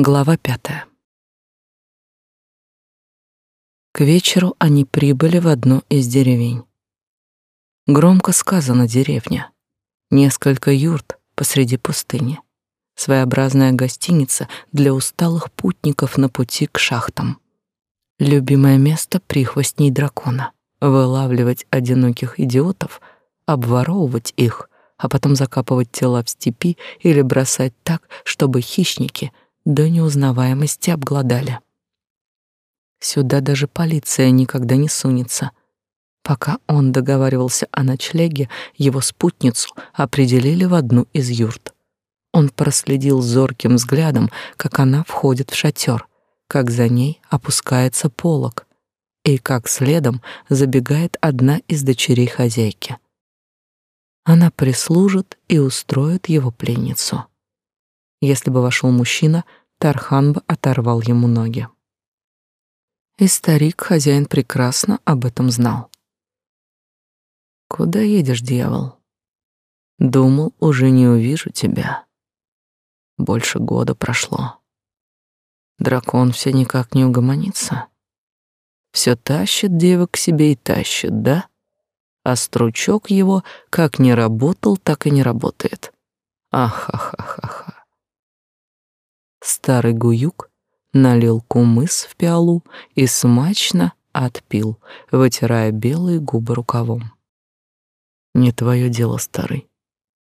Глава пятая. К вечеру они прибыли в одну из деревень. Громко сказано деревня. Несколько юрт посреди пустыни. Своеобразная гостиница для усталых путников на пути к шахтам. Любимое место прихвостней дракона. Вылавливать одиноких идиотов, обворовывать их, а потом закапывать тела в степи или бросать так, чтобы хищники — до неузнаваемости обглодали. Сюда даже полиция никогда не сунется. Пока он договаривался о ночлеге, его спутницу определили в одну из юрт. Он проследил зорким взглядом, как она входит в шатер, как за ней опускается полог, и как следом забегает одна из дочерей хозяйки. Она прислужит и устроит его пленницу. Если бы вошел мужчина, Тархан бы оторвал ему ноги. И старик, хозяин, прекрасно об этом знал. «Куда едешь, дьявол?» «Думал, уже не увижу тебя. Больше года прошло. Дракон все никак не угомонится. Все тащит девок к себе и тащит, да? А стручок его как не работал, так и не работает. Ахахахаха. Старый гуюк налил кумыс в пиалу и смачно отпил, вытирая белые губы рукавом. Не твое дело, старый.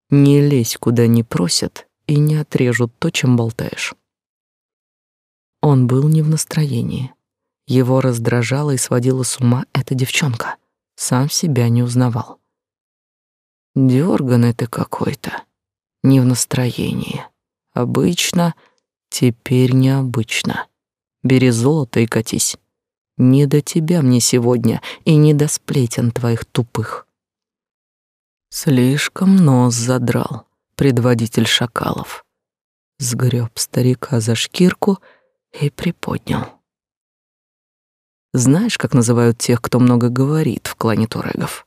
Не лезь, куда не просят, и не отрежут то, чем болтаешь. Он был не в настроении. Его раздражала и сводила с ума эта девчонка. Сам себя не узнавал. Дёрганый ты какой-то. Не в настроении. Обычно Теперь необычно. Бери золото и катись. Не до тебя мне сегодня и не до сплетен твоих тупых. Слишком нос задрал предводитель шакалов. Сгреб старика за шкирку и приподнял. Знаешь, как называют тех, кто много говорит в клане Турегов?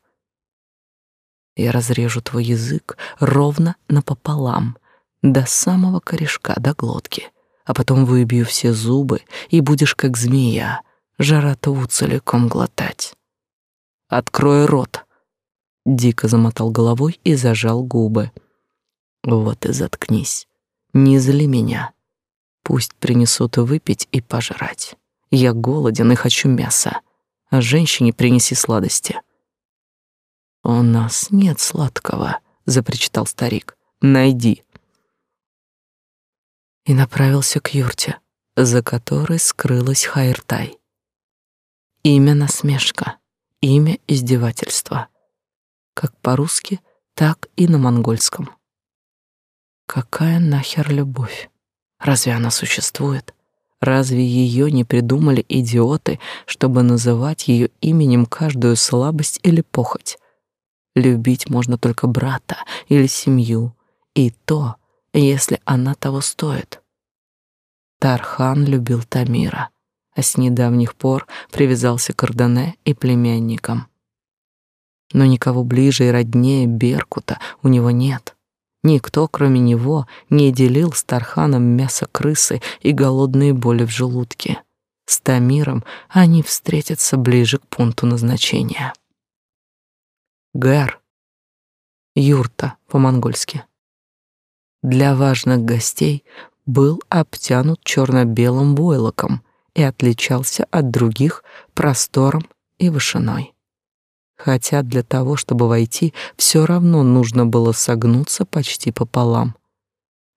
Я разрежу твой язык ровно напополам — до самого корешка, до глотки, а потом выбью все зубы, и будешь как змея, жратву целиком глотать. Открой рот. Дико замотал головой и зажал губы. Вот и заткнись. Не зли меня. Пусть принесут выпить и пожрать. Я голоден и хочу мяса. А женщине принеси сладости. У нас нет сладкого, запричитал старик. Найди и направился к юрте, за которой скрылась Хайртай. Имя насмешка, имя издевательства, как по-русски, так и на монгольском. Какая нахер любовь? Разве она существует? Разве ее не придумали идиоты, чтобы называть ее именем каждую слабость или похоть? Любить можно только брата или семью, и то, если она того стоит. Тархан любил Тамира, а с недавних пор привязался к Ордане и племянникам. Но никого ближе и роднее Беркута у него нет. Никто, кроме него, не делил с Тарханом мясо крысы и голодные боли в желудке. С Тамиром они встретятся ближе к пункту назначения. Гэр. Юрта по-монгольски для важных гостей был обтянут черно-белым войлоком и отличался от других простором и вышиной. Хотя для того, чтобы войти, все равно нужно было согнуться почти пополам.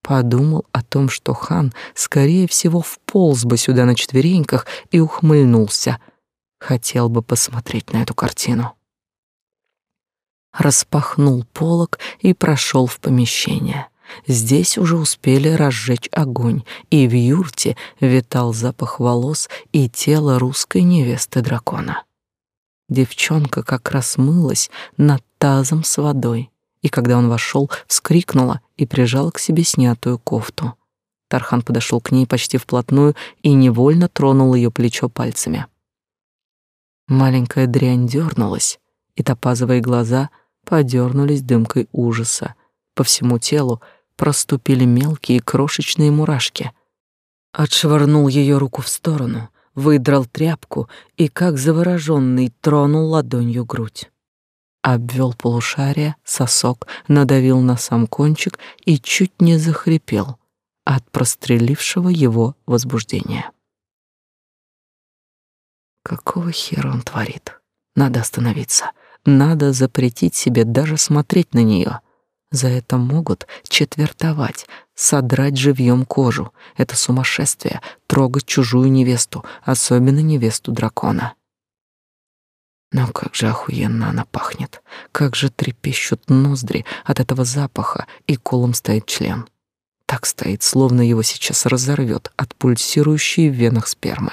Подумал о том, что хан, скорее всего, вполз бы сюда на четвереньках и ухмыльнулся. Хотел бы посмотреть на эту картину. Распахнул полог и прошел в помещение. Здесь уже успели разжечь огонь, и в юрте витал запах волос и тела русской невесты дракона. Девчонка как раз мылась над тазом с водой, и когда он вошел, вскрикнула и прижала к себе снятую кофту. Тархан подошел к ней почти вплотную и невольно тронул ее плечо пальцами. Маленькая дрянь дернулась, и топазовые глаза подернулись дымкой ужаса. По всему телу проступили мелкие крошечные мурашки. Отшвырнул ее руку в сторону, выдрал тряпку и, как завороженный, тронул ладонью грудь. Обвел полушарие, сосок, надавил на сам кончик и чуть не захрипел от прострелившего его возбуждения. Какого хера он творит? Надо остановиться. Надо запретить себе даже смотреть на нее. За это могут четвертовать, содрать живьем кожу. Это сумасшествие — трогать чужую невесту, особенно невесту дракона. Но как же охуенно она пахнет, как же трепещут ноздри от этого запаха, и колом стоит член. Так стоит, словно его сейчас разорвет от пульсирующей в венах спермы.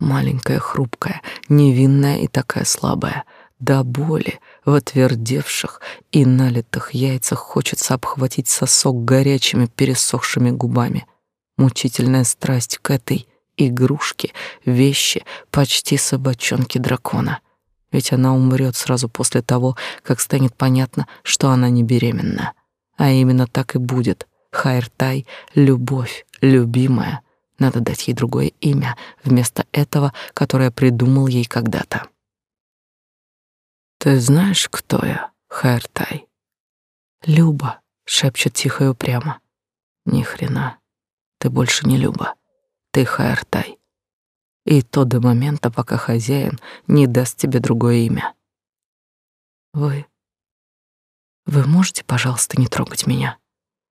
Маленькая, хрупкая, невинная и такая слабая — до боли в отвердевших и налитых яйцах хочется обхватить сосок горячими пересохшими губами. Мучительная страсть к этой игрушке, вещи, почти собачонки дракона. Ведь она умрет сразу после того, как станет понятно, что она не беременна. А именно так и будет. Хайртай — любовь, любимая. Надо дать ей другое имя вместо этого, которое придумал ей когда-то. Ты знаешь, кто я, Хайртай? Люба, шепчет тихо и упрямо. Ни хрена. Ты больше не Люба. Ты Хайртай. И то до момента, пока хозяин не даст тебе другое имя. Вы Вы можете, пожалуйста, не трогать меня?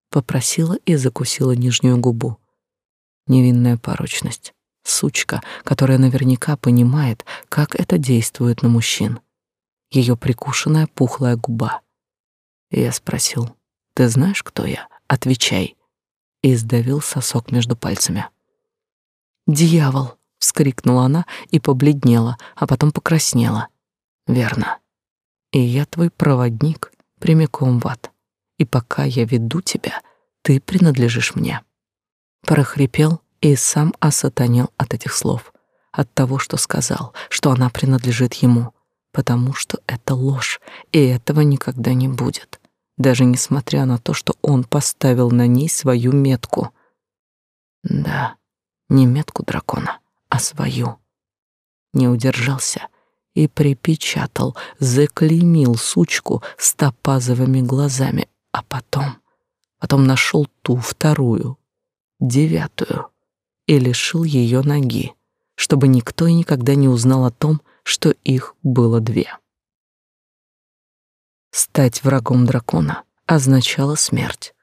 попросила и закусила нижнюю губу. Невинная порочность, сучка, которая наверняка понимает, как это действует на мужчин ее прикушенная пухлая губа. я спросил, «Ты знаешь, кто я? Отвечай!» И сдавил сосок между пальцами. «Дьявол!» — вскрикнула она и побледнела, а потом покраснела. «Верно. И я твой проводник прямиком в ад. И пока я веду тебя, ты принадлежишь мне». Прохрипел и сам осатанел от этих слов, от того, что сказал, что она принадлежит ему — потому что это ложь, и этого никогда не будет, даже несмотря на то, что он поставил на ней свою метку. Да, не метку дракона, а свою. Не удержался и припечатал, заклеймил сучку с топазовыми глазами, а потом, потом нашел ту вторую, девятую, и лишил ее ноги, чтобы никто и никогда не узнал о том, что их было две. Стать врагом дракона означало смерть.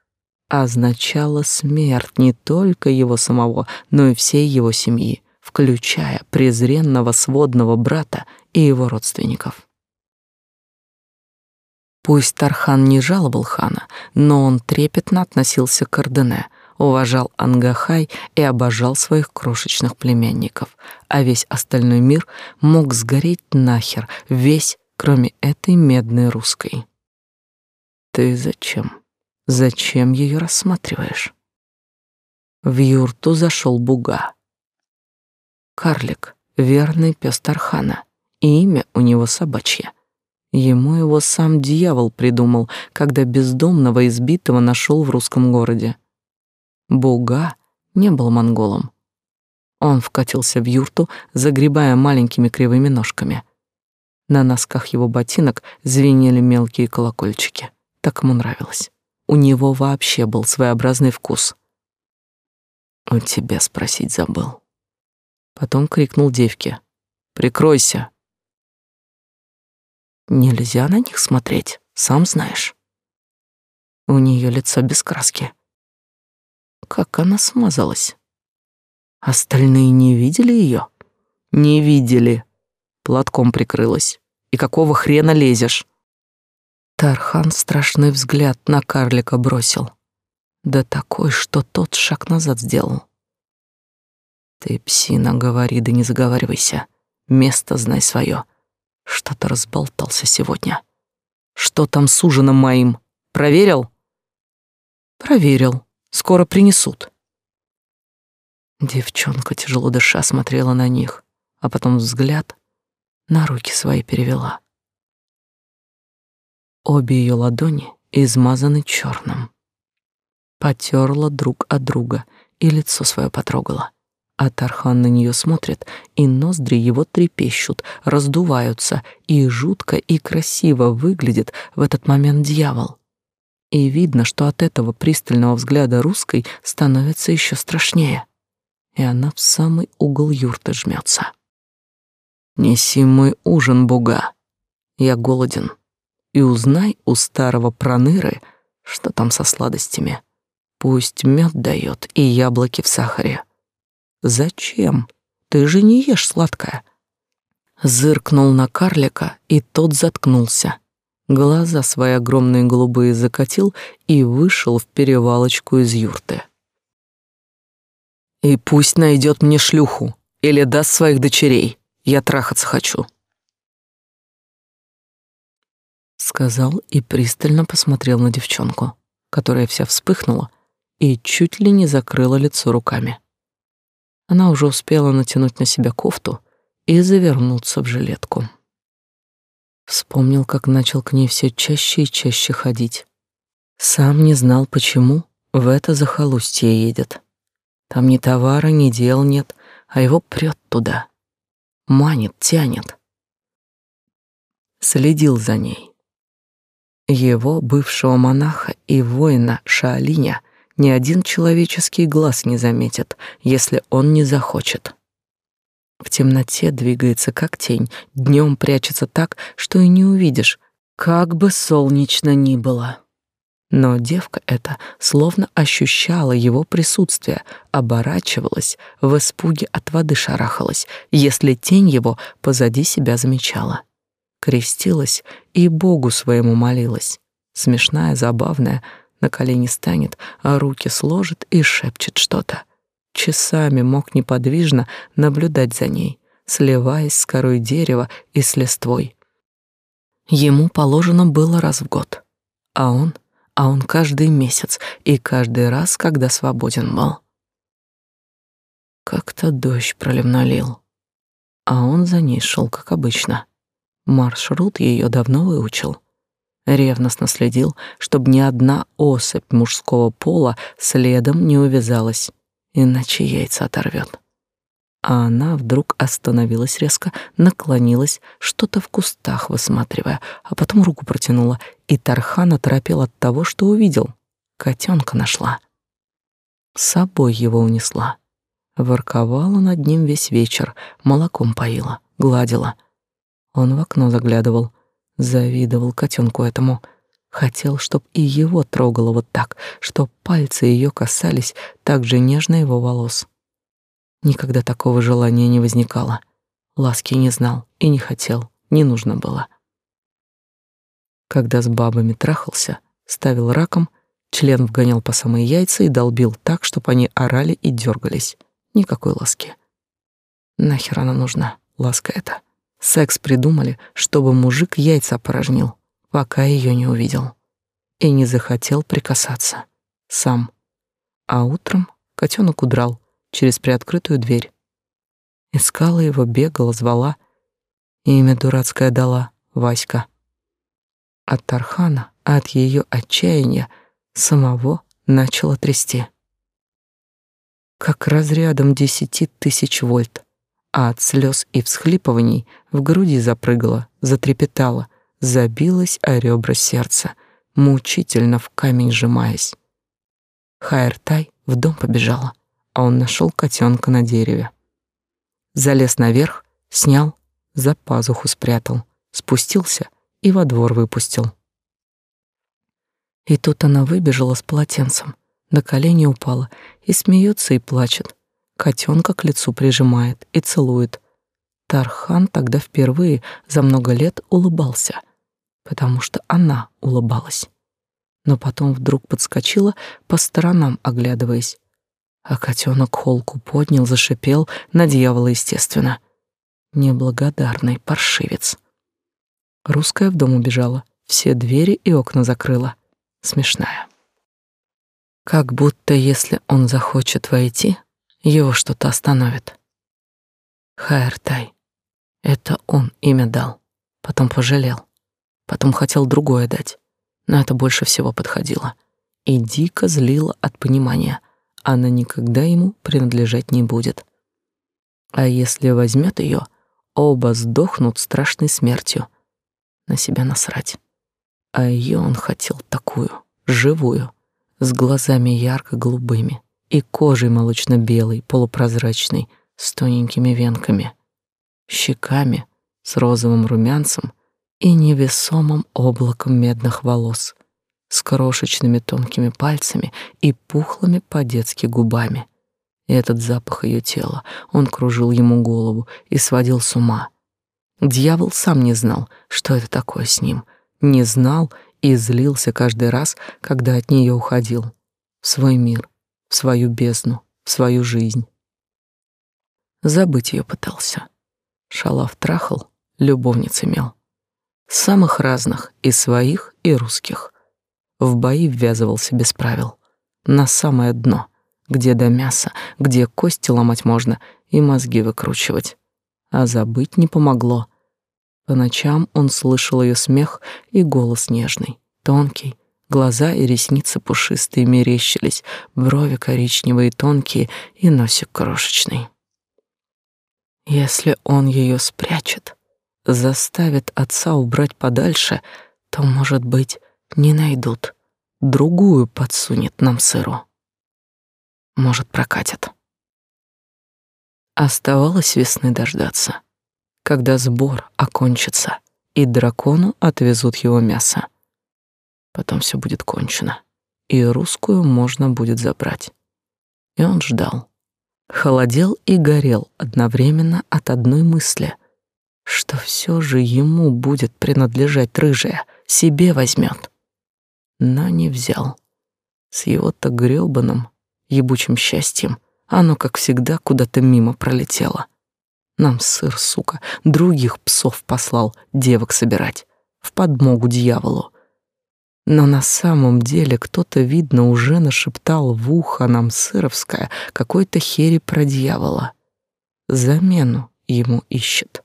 Означало смерть не только его самого, но и всей его семьи, включая презренного сводного брата и его родственников. Пусть Тархан не жаловал хана, но он трепетно относился к Ордене, уважал Ангахай и обожал своих крошечных племянников, а весь остальной мир мог сгореть нахер, весь, кроме этой медной русской. Ты зачем? Зачем ее рассматриваешь? В юрту зашел Буга. Карлик, верный пес Тархана, и имя у него собачье. Ему его сам дьявол придумал, когда бездомного избитого нашел в русском городе. Буга не был монголом. Он вкатился в юрту, загребая маленькими кривыми ножками. На носках его ботинок звенели мелкие колокольчики. Так ему нравилось. У него вообще был своеобразный вкус. «У тебя спросить забыл». Потом крикнул девке. «Прикройся!» Нельзя на них смотреть, сам знаешь. У нее лицо без краски. Как она смазалась. Остальные не видели ее? Не видели. Платком прикрылась. И какого хрена лезешь? Тархан страшный взгляд на карлика бросил. Да такой, что тот шаг назад сделал. Ты, псина, говори, да не заговаривайся. Место знай свое. Что-то разболтался сегодня. Что там с ужином моим? Проверил? Проверил. Скоро принесут. Девчонка, тяжело дыша, смотрела на них, а потом взгляд на руки свои перевела. Обе ее ладони измазаны черным. Потерла друг от друга и лицо свое потрогала. А Тархан на нее смотрит, и ноздри его трепещут, раздуваются, и жутко и красиво выглядит в этот момент дьявол. И видно, что от этого пристального взгляда русской становится еще страшнее. И она в самый угол юрты жмется. «Неси мой ужин, буга. Я голоден. И узнай у старого проныры, что там со сладостями. Пусть мед дает и яблоки в сахаре. Зачем? Ты же не ешь сладкое. Зыркнул на карлика, и тот заткнулся. Глаза свои огромные голубые закатил и вышел в перевалочку из юрты. И пусть найдет мне шлюху или даст своих дочерей. Я трахаться хочу. Сказал и пристально посмотрел на девчонку, которая вся вспыхнула и чуть ли не закрыла лицо руками. Она уже успела натянуть на себя кофту и завернуться в жилетку. Вспомнил, как начал к ней все чаще и чаще ходить. Сам не знал, почему в это захолустье едет. Там ни товара, ни дел нет, а его прет туда. Манит, тянет. Следил за ней. Его, бывшего монаха и воина Шаолиня, ни один человеческий глаз не заметит, если он не захочет. В темноте двигается как тень, днем прячется так, что и не увидишь, как бы солнечно ни было. Но девка эта словно ощущала его присутствие, оборачивалась, в испуге от воды шарахалась, если тень его позади себя замечала. Крестилась и Богу своему молилась. Смешная, забавная, на колени станет, а руки сложит и шепчет что-то. Часами мог неподвижно наблюдать за ней, сливаясь с корой дерева и с листвой. Ему положено было раз в год, а он, а он каждый месяц и каждый раз, когда свободен был. Как-то дождь проливно лил, а он за ней шел, как обычно. Маршрут ее давно выучил — ревностно следил, чтобы ни одна особь мужского пола следом не увязалась, иначе яйца оторвет. А она вдруг остановилась резко, наклонилась, что-то в кустах высматривая, а потом руку протянула, и Тархан оторопел от того, что увидел. Котенка нашла. С собой его унесла. Ворковала над ним весь вечер, молоком поила, гладила. Он в окно заглядывал — Завидовал котенку этому. Хотел, чтоб и его трогало вот так, чтоб пальцы ее касались так же нежно его волос. Никогда такого желания не возникало. Ласки не знал и не хотел, не нужно было. Когда с бабами трахался, ставил раком, член вгонял по самые яйца и долбил так, чтоб они орали и дергались. Никакой ласки. Нахер она нужна, ласка эта? Секс придумали, чтобы мужик яйца опорожнил, пока ее не увидел. И не захотел прикасаться. Сам. А утром котенок удрал через приоткрытую дверь. Искала его, бегала, звала. Имя дурацкое дала — Васька. От Тархана, от ее отчаяния, самого начало трясти. Как разрядом десяти тысяч вольт а от слез и всхлипываний в груди запрыгало, затрепетало, забилось о ребра сердца, мучительно в камень сжимаясь. Хайртай в дом побежала, а он нашел котенка на дереве. Залез наверх, снял, за пазуху спрятал, спустился и во двор выпустил. И тут она выбежала с полотенцем, на колени упала и смеется и плачет, котенка к лицу прижимает и целует. Тархан тогда впервые за много лет улыбался, потому что она улыбалась. Но потом вдруг подскочила, по сторонам оглядываясь. А котенок холку поднял, зашипел, на дьявола, естественно. Неблагодарный паршивец. Русская в дом убежала, все двери и окна закрыла. Смешная. Как будто если он захочет войти, его что-то остановит. Хайртай. Это он имя дал, потом пожалел, потом хотел другое дать, но это больше всего подходило и дико злило от понимания. она никогда ему принадлежать не будет. А если возьмет ее, оба сдохнут страшной смертью. На себя насрать. А ее он хотел такую, живую, с глазами ярко-голубыми и кожей молочно-белой, полупрозрачной, с тоненькими венками, щеками с розовым румянцем и невесомым облаком медных волос, с крошечными тонкими пальцами и пухлыми по-детски губами. И этот запах ее тела, он кружил ему голову и сводил с ума. Дьявол сам не знал, что это такое с ним, не знал и злился каждый раз, когда от нее уходил в свой мир, в свою бездну, в свою жизнь. Забыть ее пытался. Шалав трахал, любовниц имел. Самых разных, и своих, и русских. В бои ввязывался без правил. На самое дно, где до мяса, где кости ломать можно и мозги выкручивать. А забыть не помогло. По ночам он слышал ее смех и голос нежный, тонкий, Глаза и ресницы пушистые мерещились, брови коричневые тонкие и носик крошечный. Если он ее спрячет, заставит отца убрать подальше, то, может быть, не найдут. Другую подсунет нам сыру. Может, прокатит. Оставалось весны дождаться, когда сбор окончится, и дракону отвезут его мясо. Потом все будет кончено, и русскую можно будет забрать. И он ждал. Холодел и горел одновременно от одной мысли, что все же ему будет принадлежать рыжая, себе возьмет. Но не взял. С его-то грёбаным, ебучим счастьем оно, как всегда, куда-то мимо пролетело. Нам сыр, сука, других псов послал девок собирать, в подмогу дьяволу. Но на самом деле кто-то, видно, уже нашептал в ухо нам Сыровская какой-то хери про дьявола. Замену ему ищет.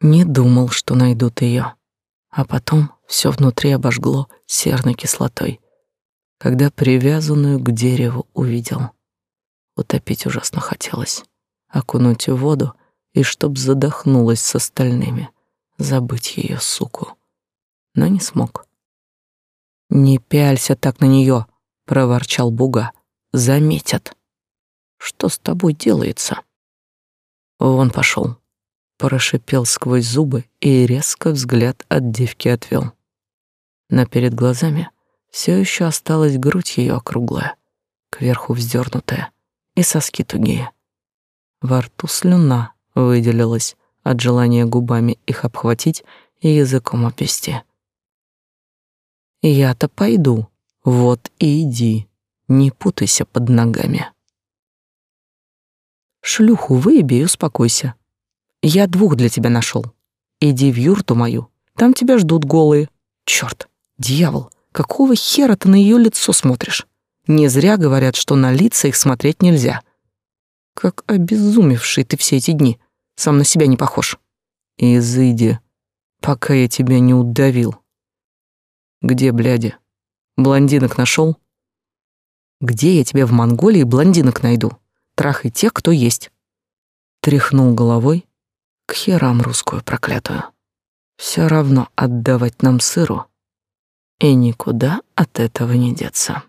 Не думал, что найдут ее, а потом все внутри обожгло серной кислотой, когда привязанную к дереву увидел. Утопить ужасно хотелось, окунуть в воду и чтоб задохнулась с остальными, забыть ее суку но не смог. «Не пялься так на нее», — проворчал Буга. «Заметят». «Что с тобой делается?» Вон пошел, прошипел сквозь зубы и резко взгляд от девки отвел. Но перед глазами все еще осталась грудь ее округлая, кверху вздернутая, и соски тугие. Во рту слюна выделилась от желания губами их обхватить и языком опести. Я-то пойду. Вот и иди. Не путайся под ногами. Шлюху выеби и успокойся. Я двух для тебя нашел. Иди в юрту мою. Там тебя ждут голые. Черт, дьявол, какого хера ты на ее лицо смотришь? Не зря говорят, что на лица их смотреть нельзя. Как обезумевший ты все эти дни. Сам на себя не похож. Изыди, пока я тебя не удавил. Где, бляди? Блондинок нашел? Где я тебе в Монголии блондинок найду? Трахай тех, кто есть. Тряхнул головой к херам русскую проклятую. Все равно отдавать нам сыру, и никуда от этого не деться.